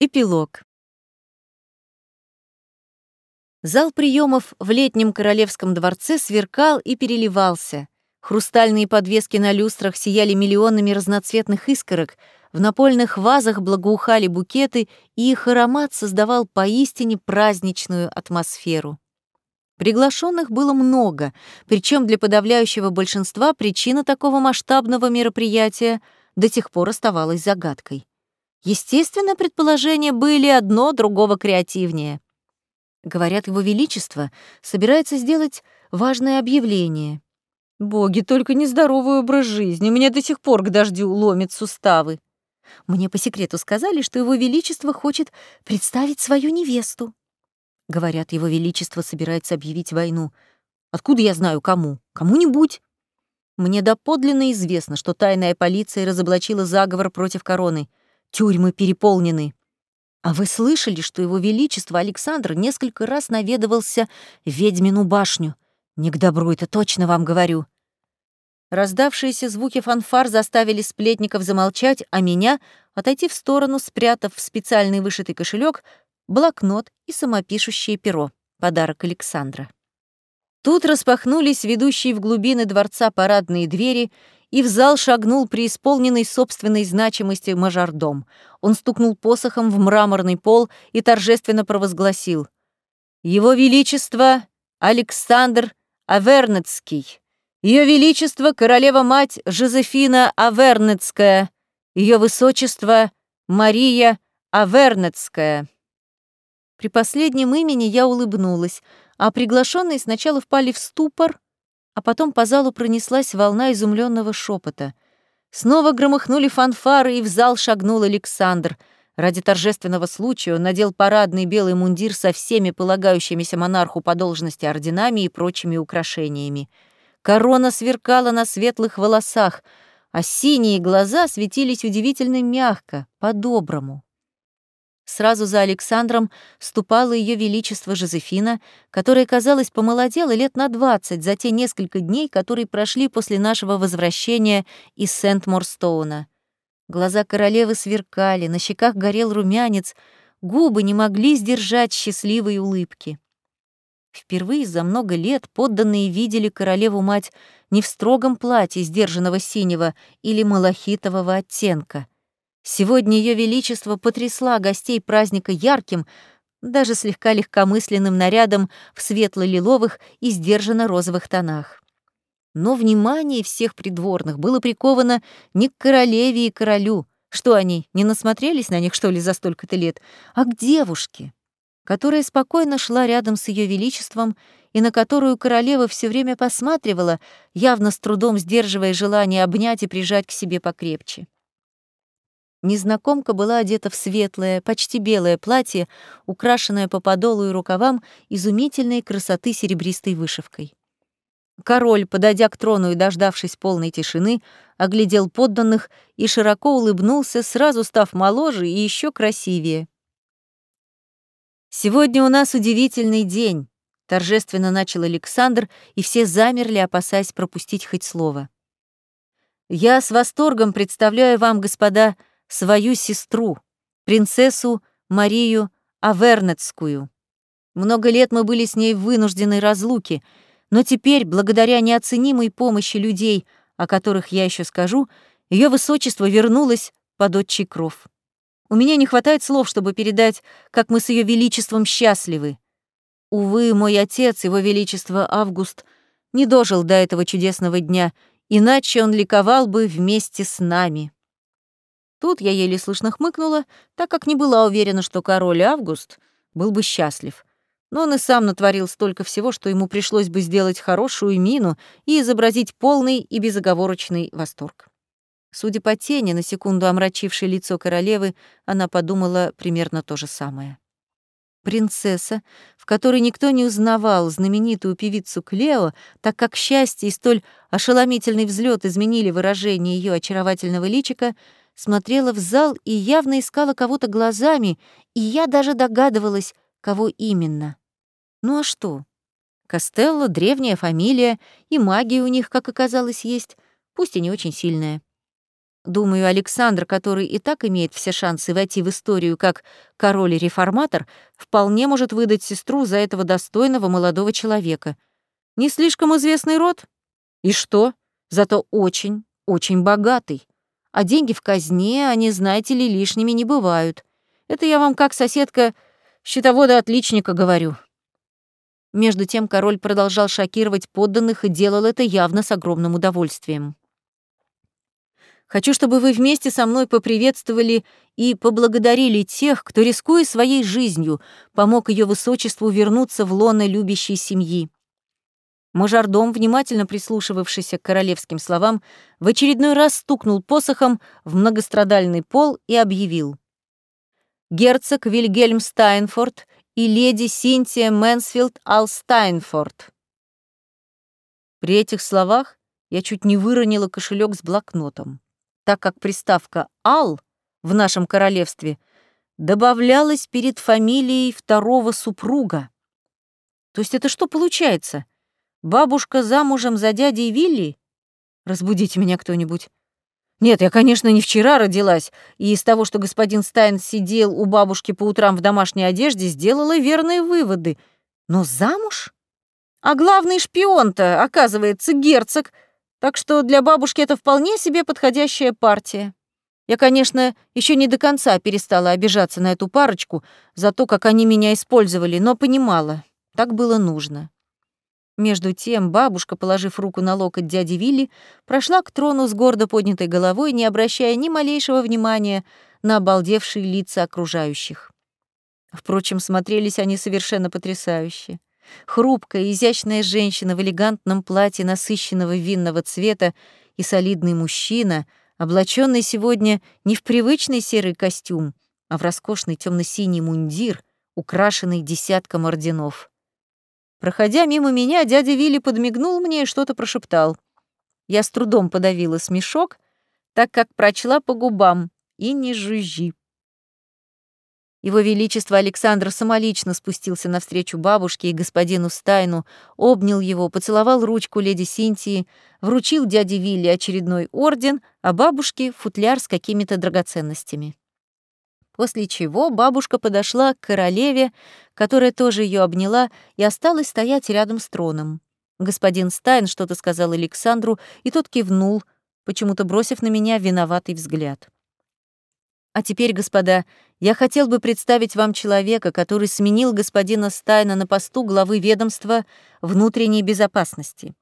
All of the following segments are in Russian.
Эпилог. Зал приемов в летнем королевском дворце сверкал и переливался. Хрустальные подвески на люстрах сияли миллионами разноцветных искорок, в напольных вазах благоухали букеты, и их аромат создавал поистине праздничную атмосферу. Приглашенных было много, причем для подавляющего большинства причина такого масштабного мероприятия до сих пор оставалась загадкой. Естественно, предположения были одно другого креативнее. Говорят, его величество собирается сделать важное объявление. Боги, только нездоровый образ жизни, у меня до сих пор к дождю ломит суставы. Мне по секрету сказали, что его величество хочет представить свою невесту. Говорят, его величество собирается объявить войну. Откуда я знаю кому? Кому-нибудь. Мне доподлинно известно, что тайная полиция разоблачила заговор против короны. Тюрьмы переполнены. А вы слышали, что его величество Александр несколько раз наведывался в ведьмину башню? Не к добру это точно вам говорю. Раздавшиеся звуки фанфар заставили сплетников замолчать, а меня отойти в сторону, спрятав в специальный вышитый кошелек блокнот и самопишущее перо. Подарок Александра. Тут распахнулись ведущие в глубины дворца парадные двери, и в зал шагнул преисполненный собственной значимости мажордом. Он стукнул посохом в мраморный пол и торжественно провозгласил. «Его Величество Александр Авернецкий, Ее Величество Королева-Мать Жозефина Авернецкая, Ее Высочество Мария Авернецкая». При последнем имени я улыбнулась, а приглашенные сначала впали в ступор, а потом по залу пронеслась волна изумленного шепота. Снова громыхнули фанфары, и в зал шагнул Александр. Ради торжественного случая он надел парадный белый мундир со всеми полагающимися монарху по должности орденами и прочими украшениями. Корона сверкала на светлых волосах, а синие глаза светились удивительно мягко, по-доброму. Сразу за Александром ступало ее величество Жозефина, которая, казалось, помолодела лет на двадцать за те несколько дней, которые прошли после нашего возвращения из Сент-Морстоуна. Глаза королевы сверкали, на щеках горел румянец, губы не могли сдержать счастливой улыбки. Впервые за много лет подданные видели королеву-мать не в строгом платье сдержанного синего или малахитового оттенка — Сегодня Ее Величество потрясла гостей праздника ярким, даже слегка легкомысленным нарядом в светло-лиловых и сдержанно-розовых тонах. Но внимание всех придворных было приковано не к королеве и королю, что они, не насмотрелись на них, что ли, за столько-то лет, а к девушке, которая спокойно шла рядом с Ее Величеством и на которую королева все время посматривала, явно с трудом сдерживая желание обнять и прижать к себе покрепче. Незнакомка была одета в светлое, почти белое платье, украшенное по подолу и рукавам изумительной красоты серебристой вышивкой. Король, подойдя к трону и дождавшись полной тишины, оглядел подданных и широко улыбнулся, сразу став моложе и еще красивее. «Сегодня у нас удивительный день», — торжественно начал Александр, и все замерли, опасаясь пропустить хоть слово. «Я с восторгом представляю вам, господа, — свою сестру, принцессу Марию Авернетскую. Много лет мы были с ней в вынужденной разлуке, но теперь, благодаря неоценимой помощи людей, о которых я еще скажу, ее высочество вернулось под отчий кров. У меня не хватает слов, чтобы передать, как мы с ее величеством счастливы. Увы, мой отец, его величество Август, не дожил до этого чудесного дня, иначе он ликовал бы вместе с нами. Тут я еле слышно хмыкнула, так как не была уверена, что король Август был бы счастлив. Но он и сам натворил столько всего, что ему пришлось бы сделать хорошую мину и изобразить полный и безоговорочный восторг. Судя по тени, на секунду омрачившей лицо королевы, она подумала примерно то же самое. Принцесса, в которой никто не узнавал знаменитую певицу Клео, так как счастье и столь ошеломительный взлет изменили выражение ее очаровательного личика, смотрела в зал и явно искала кого-то глазами, и я даже догадывалась, кого именно. Ну а что? Костелло — древняя фамилия, и магия у них, как оказалось, есть, пусть и не очень сильная. Думаю, Александр, который и так имеет все шансы войти в историю как король-реформатор, вполне может выдать сестру за этого достойного молодого человека. Не слишком известный род? И что? Зато очень, очень богатый. А деньги в казне, они, знаете ли, лишними не бывают. Это я вам как соседка счетовода-отличника говорю. Между тем король продолжал шокировать подданных и делал это явно с огромным удовольствием. Хочу, чтобы вы вместе со мной поприветствовали и поблагодарили тех, кто, рискуя своей жизнью, помог ее высочеству вернуться в лоно любящей семьи. Мажордом, внимательно прислушивавшийся к королевским словам, в очередной раз стукнул посохом в многострадальный пол и объявил. «Герцог Вильгельм Стайнфорд и леди Синтия Мэнсфилд ал Стайнфорд». При этих словах я чуть не выронила кошелек с блокнотом так как приставка «ал» в нашем королевстве добавлялась перед фамилией второго супруга. То есть это что получается? Бабушка замужем за дядей Вилли? Разбудите меня кто-нибудь. Нет, я, конечно, не вчера родилась, и из того, что господин Стайн сидел у бабушки по утрам в домашней одежде, сделала верные выводы. Но замуж? А главный шпион-то, оказывается, герцог — так что для бабушки это вполне себе подходящая партия. Я, конечно, еще не до конца перестала обижаться на эту парочку за то, как они меня использовали, но понимала, так было нужно. Между тем бабушка, положив руку на локоть дяди Вилли, прошла к трону с гордо поднятой головой, не обращая ни малейшего внимания на обалдевшие лица окружающих. Впрочем, смотрелись они совершенно потрясающе. Хрупкая, изящная женщина в элегантном платье насыщенного винного цвета и солидный мужчина, облаченный сегодня не в привычный серый костюм, а в роскошный темно-синий мундир, украшенный десятком орденов. Проходя мимо меня, дядя Вилли подмигнул мне и что-то прошептал. Я с трудом подавила смешок, так как прочла по губам «и не жужжи». Его Величество Александр самолично спустился навстречу бабушке и господину Стайну, обнял его, поцеловал ручку леди Синтии, вручил дяде Вилли очередной орден, а бабушке — футляр с какими-то драгоценностями. После чего бабушка подошла к королеве, которая тоже ее обняла и осталась стоять рядом с троном. Господин Стайн что-то сказал Александру, и тот кивнул, почему-то бросив на меня виноватый взгляд. А теперь, господа, я хотел бы представить вам человека, который сменил господина Стайна на посту главы ведомства внутренней безопасности.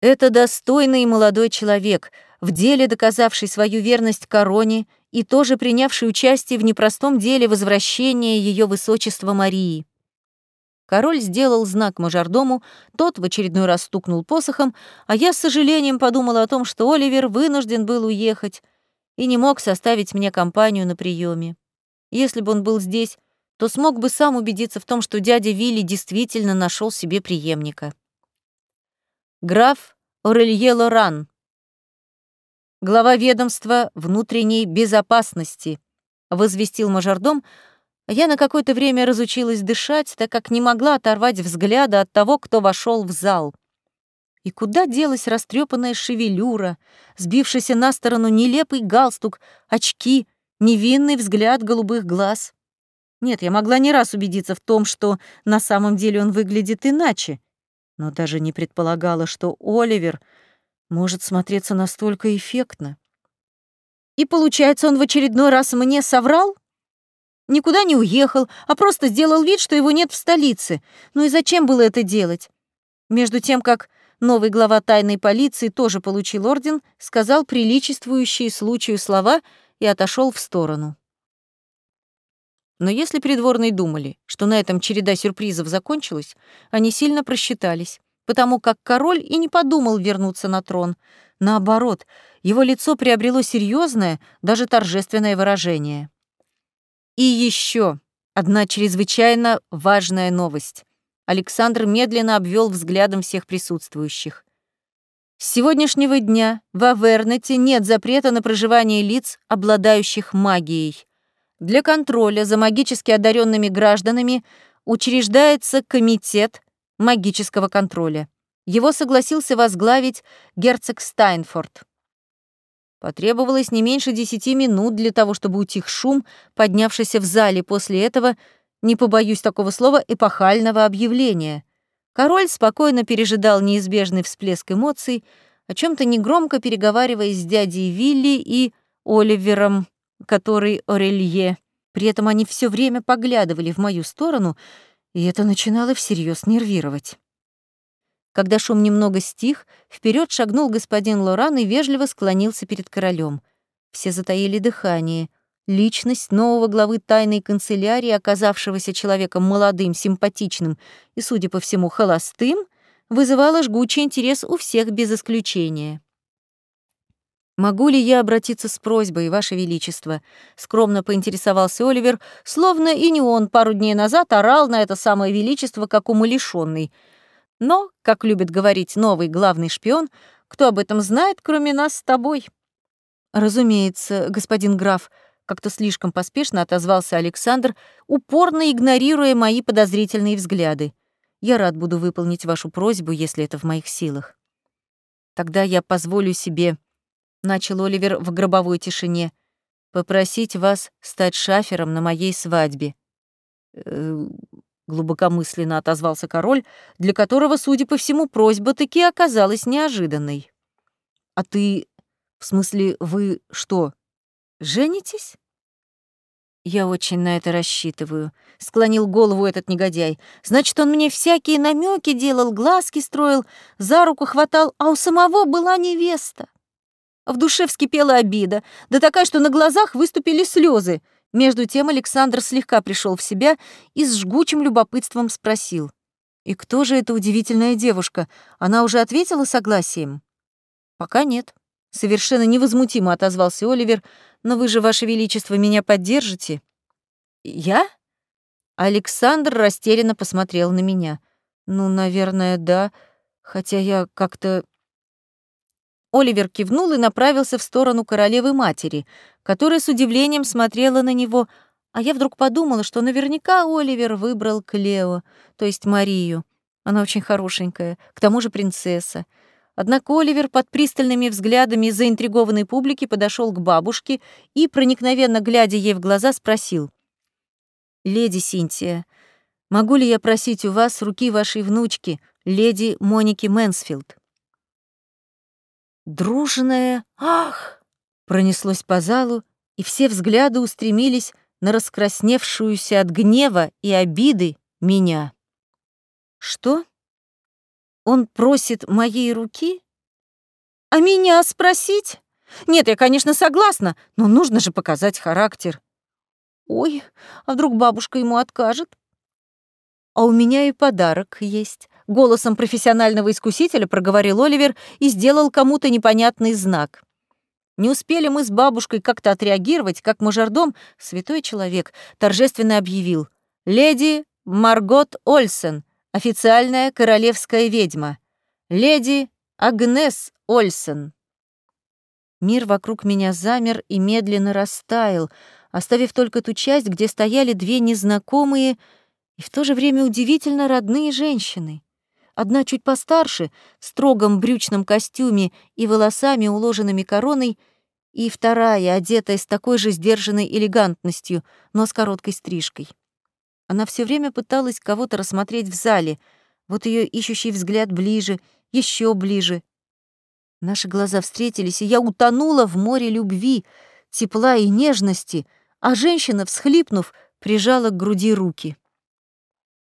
Это достойный молодой человек, в деле доказавший свою верность короне и тоже принявший участие в непростом деле возвращения ее высочества Марии. Король сделал знак мажордому, тот в очередной раз стукнул посохом, а я с сожалением подумала о том, что Оливер вынужден был уехать, и не мог составить мне компанию на приеме. Если бы он был здесь, то смог бы сам убедиться в том, что дядя Вилли действительно нашел себе преемника. Граф Орелье Лоран, глава ведомства внутренней безопасности, возвестил мажордом, я на какое-то время разучилась дышать, так как не могла оторвать взгляда от того, кто вошел в зал. И куда делась растрепанная шевелюра, сбившийся на сторону нелепый галстук, очки, невинный взгляд голубых глаз? Нет, я могла не раз убедиться в том, что на самом деле он выглядит иначе, но даже не предполагала, что Оливер может смотреться настолько эффектно. И получается, он в очередной раз мне соврал? Никуда не уехал, а просто сделал вид, что его нет в столице. Ну и зачем было это делать? Между тем, как Новый глава тайной полиции тоже получил орден, сказал приличествующие случаю слова и отошел в сторону. Но если придворные думали, что на этом череда сюрпризов закончилась, они сильно просчитались, потому как король и не подумал вернуться на трон. Наоборот, его лицо приобрело серьезное, даже торжественное выражение. И еще одна чрезвычайно важная новость. Александр медленно обвел взглядом всех присутствующих. С сегодняшнего дня в Авернете нет запрета на проживание лиц, обладающих магией. Для контроля за магически одаренными гражданами учреждается комитет магического контроля. Его согласился возглавить герцог Стайнфорд. Потребовалось не меньше десяти минут для того, чтобы утих шум, поднявшийся в зале после этого, не побоюсь такого слова, эпохального объявления. Король спокойно пережидал неизбежный всплеск эмоций, о чем то негромко переговариваясь с дядей Вилли и Оливером, который Орелье. При этом они все время поглядывали в мою сторону, и это начинало всерьез нервировать. Когда шум немного стих, вперед шагнул господин Лоран и вежливо склонился перед королем. Все затаили дыхание. Личность нового главы тайной канцелярии, оказавшегося человеком молодым, симпатичным и, судя по всему, холостым, вызывала жгучий интерес у всех без исключения. «Могу ли я обратиться с просьбой, Ваше Величество?» — скромно поинтересовался Оливер, словно и не он пару дней назад орал на это самое Величество, как умалишённый — но, как любит говорить новый главный шпион, кто об этом знает, кроме нас с тобой? Разумеется, господин граф, как-то слишком поспешно отозвался Александр, упорно игнорируя мои подозрительные взгляды. Я рад буду выполнить вашу просьбу, если это в моих силах. Тогда я позволю себе, начал Оливер в гробовой тишине, попросить вас стать шафером на моей свадьбе. Э, глубокомысленно отозвался король, для которого, судя по всему, просьба таки оказалась неожиданной. А ты, в смысле, вы что, женитесь? Я очень на это рассчитываю, склонил голову этот негодяй. Значит, он мне всякие намеки делал, глазки строил, за руку хватал, а у самого была невеста. В душе вскипела обида, да такая, что на глазах выступили слезы. Между тем Александр слегка пришел в себя и с жгучим любопытством спросил. «И кто же эта удивительная девушка? Она уже ответила согласием?» «Пока нет», — совершенно невозмутимо отозвался Оливер. «Но вы же, Ваше Величество, меня поддержите?» «Я?» Александр растерянно посмотрел на меня. «Ну, наверное, да, хотя я как-то Оливер кивнул и направился в сторону королевы-матери, которая с удивлением смотрела на него, а я вдруг подумала, что наверняка Оливер выбрал Клео, то есть Марию. Она очень хорошенькая, к тому же принцесса. Однако Оливер под пристальными взглядами заинтригованной публики подошел к бабушке и, проникновенно глядя ей в глаза, спросил. «Леди Синтия, могу ли я просить у вас руки вашей внучки, леди Моники Мэнсфилд?» Дружное «Ах!» пронеслось по залу, и все взгляды устремились на раскрасневшуюся от гнева и обиды меня. «Что? Он просит моей руки? А меня спросить? Нет, я, конечно, согласна, но нужно же показать характер. Ой, а вдруг бабушка ему откажет? А у меня и подарок есть. Голосом профессионального искусителя проговорил Оливер и сделал кому-то непонятный знак. Не успели мы с бабушкой как-то отреагировать, как мажордом, святой человек, торжественно объявил. «Леди Маргот Ольсен, официальная королевская ведьма. Леди Агнес Ольсен». Мир вокруг меня замер и медленно растаял, оставив только ту часть, где стояли две незнакомые и в то же время удивительно родные женщины. Одна чуть постарше, в строгом брючном костюме и волосами, уложенными короной, и вторая, одетая с такой же сдержанной элегантностью, но с короткой стрижкой. Она все время пыталась кого-то рассмотреть в зале, вот ее ищущий взгляд ближе, еще ближе. Наши глаза встретились, и я утонула в море любви, тепла и нежности, а женщина, всхлипнув, прижала к груди руки.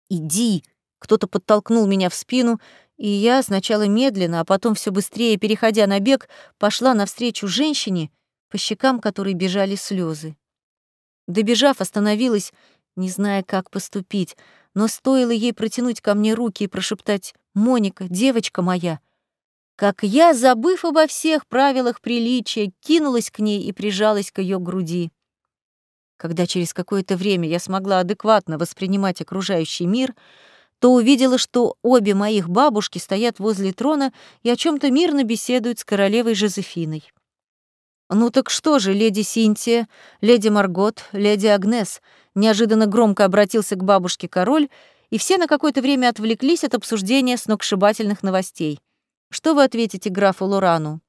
«Иди!» Кто-то подтолкнул меня в спину, и я сначала медленно, а потом все быстрее, переходя на бег, пошла навстречу женщине, по щекам которой бежали слезы. Добежав, остановилась, не зная, как поступить, но стоило ей протянуть ко мне руки и прошептать «Моника, девочка моя», как я, забыв обо всех правилах приличия, кинулась к ней и прижалась к ее груди. Когда через какое-то время я смогла адекватно воспринимать окружающий мир, то увидела, что обе моих бабушки стоят возле трона и о чем то мирно беседуют с королевой Жозефиной. «Ну так что же, леди Синтия, леди Маргот, леди Агнес?» Неожиданно громко обратился к бабушке король, и все на какое-то время отвлеклись от обсуждения сногсшибательных новостей. «Что вы ответите графу Лорану?»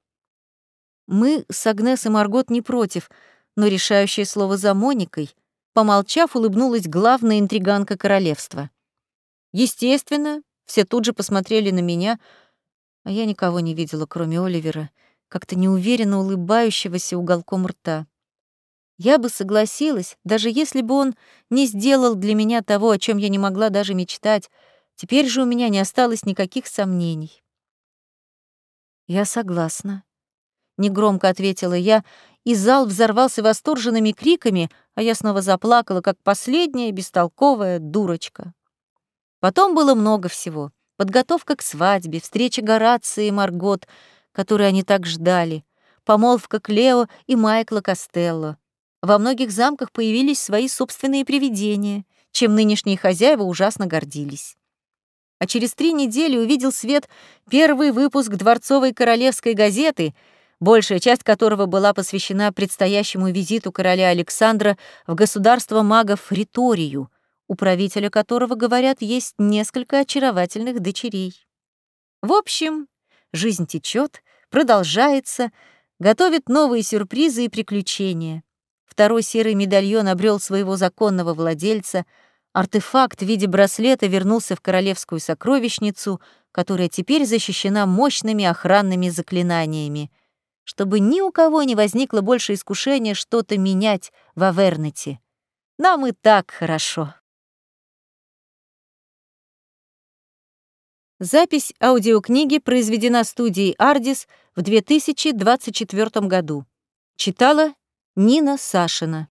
Мы с Агнес и Маргот не против, но решающее слово за Моникой. Помолчав, улыбнулась главная интриганка королевства. Естественно, все тут же посмотрели на меня, а я никого не видела, кроме Оливера, как-то неуверенно улыбающегося уголком рта. Я бы согласилась, даже если бы он не сделал для меня того, о чем я не могла даже мечтать. Теперь же у меня не осталось никаких сомнений. «Я согласна», — негромко ответила я, и зал взорвался восторженными криками, а я снова заплакала, как последняя бестолковая дурочка. Потом было много всего. Подготовка к свадьбе, встреча Горации и Маргот, которую они так ждали, помолвка Клео и Майкла Костелло. Во многих замках появились свои собственные привидения, чем нынешние хозяева ужасно гордились. А через три недели увидел свет первый выпуск Дворцовой королевской газеты, большая часть которого была посвящена предстоящему визиту короля Александра в государство магов Риторию — у правителя которого, говорят, есть несколько очаровательных дочерей. В общем, жизнь течет, продолжается, готовит новые сюрпризы и приключения. Второй серый медальон обрел своего законного владельца, артефакт в виде браслета вернулся в королевскую сокровищницу, которая теперь защищена мощными охранными заклинаниями, чтобы ни у кого не возникло больше искушения что-то менять в Авернете. Нам и так хорошо. Запись аудиокниги произведена студией «Ардис» в 2024 году. Читала Нина Сашина.